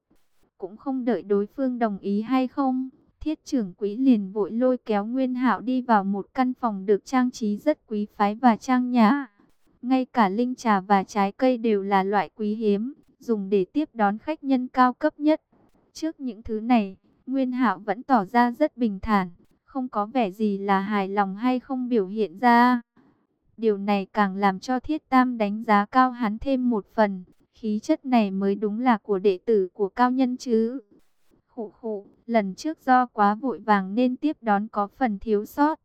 Cũng không đợi đối phương đồng ý hay không. Thiết trưởng quỹ liền vội lôi kéo Nguyên Hạo đi vào một căn phòng được trang trí rất quý phái và trang nhã. Ngay cả linh trà và trái cây đều là loại quý hiếm, dùng để tiếp đón khách nhân cao cấp nhất. Trước những thứ này, Nguyên Hạo vẫn tỏ ra rất bình thản, không có vẻ gì là hài lòng hay không biểu hiện ra. Điều này càng làm cho Thiết Tam đánh giá cao hắn thêm một phần, khí chất này mới đúng là của đệ tử của cao nhân chứ. Khụ khụ, lần trước do quá vội vàng nên tiếp đón có phần thiếu sót.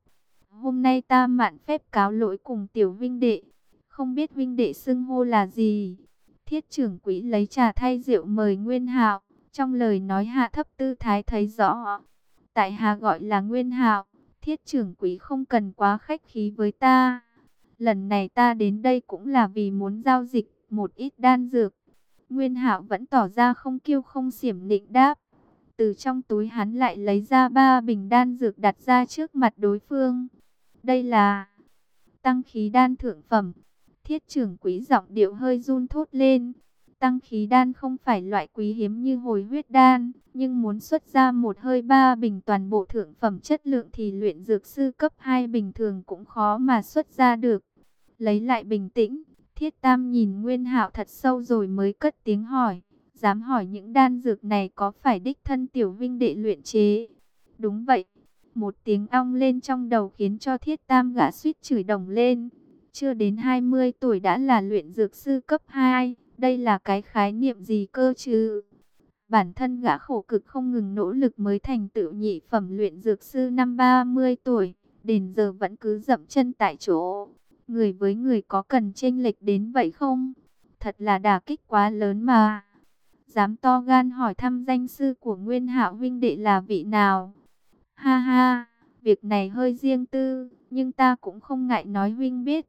Hôm nay ta mạn phép cáo lỗi cùng tiểu vinh đệ, không biết vinh đệ xưng hô là gì. Thiết trưởng quỹ lấy trà thay rượu mời Nguyên Hạo, trong lời nói hạ thấp tư thái thấy rõ. Tại hạ gọi là Nguyên Hạo, thiết trưởng quý không cần quá khách khí với ta. Lần này ta đến đây cũng là vì muốn giao dịch một ít đan dược. Nguyên Hạo vẫn tỏ ra không kiêu không xiểm nịnh đáp. Từ trong túi hắn lại lấy ra ba bình đan dược đặt ra trước mặt đối phương. Đây là tăng khí đan thượng phẩm. Thiết trưởng quý giọng điệu hơi run thốt lên. Tăng khí đan không phải loại quý hiếm như hồi huyết đan, nhưng muốn xuất ra một hơi ba bình toàn bộ thượng phẩm chất lượng thì luyện dược sư cấp 2 bình thường cũng khó mà xuất ra được. Lấy lại bình tĩnh, Thiết Tam nhìn Nguyên Hạo thật sâu rồi mới cất tiếng hỏi, dám hỏi những đan dược này có phải đích thân tiểu vinh đệ luyện chế? Đúng vậy. Một tiếng ong lên trong đầu khiến cho Thiết Tam gã suýt chửi đồng lên. Chưa đến 20 tuổi đã là luyện dược sư cấp 2, đây là cái khái niệm gì cơ chứ? Bản thân gã khổ cực không ngừng nỗ lực mới thành tựu nhị phẩm luyện dược sư năm 30 tuổi, đến giờ vẫn cứ dậm chân tại chỗ. Người với người có cần chênh lệch đến vậy không? Thật là đả kích quá lớn mà. Dám to gan hỏi thăm danh sư của Nguyên Hạo huynh đệ là vị nào? Ha ha, việc này hơi riêng tư, nhưng ta cũng không ngại nói huynh biết.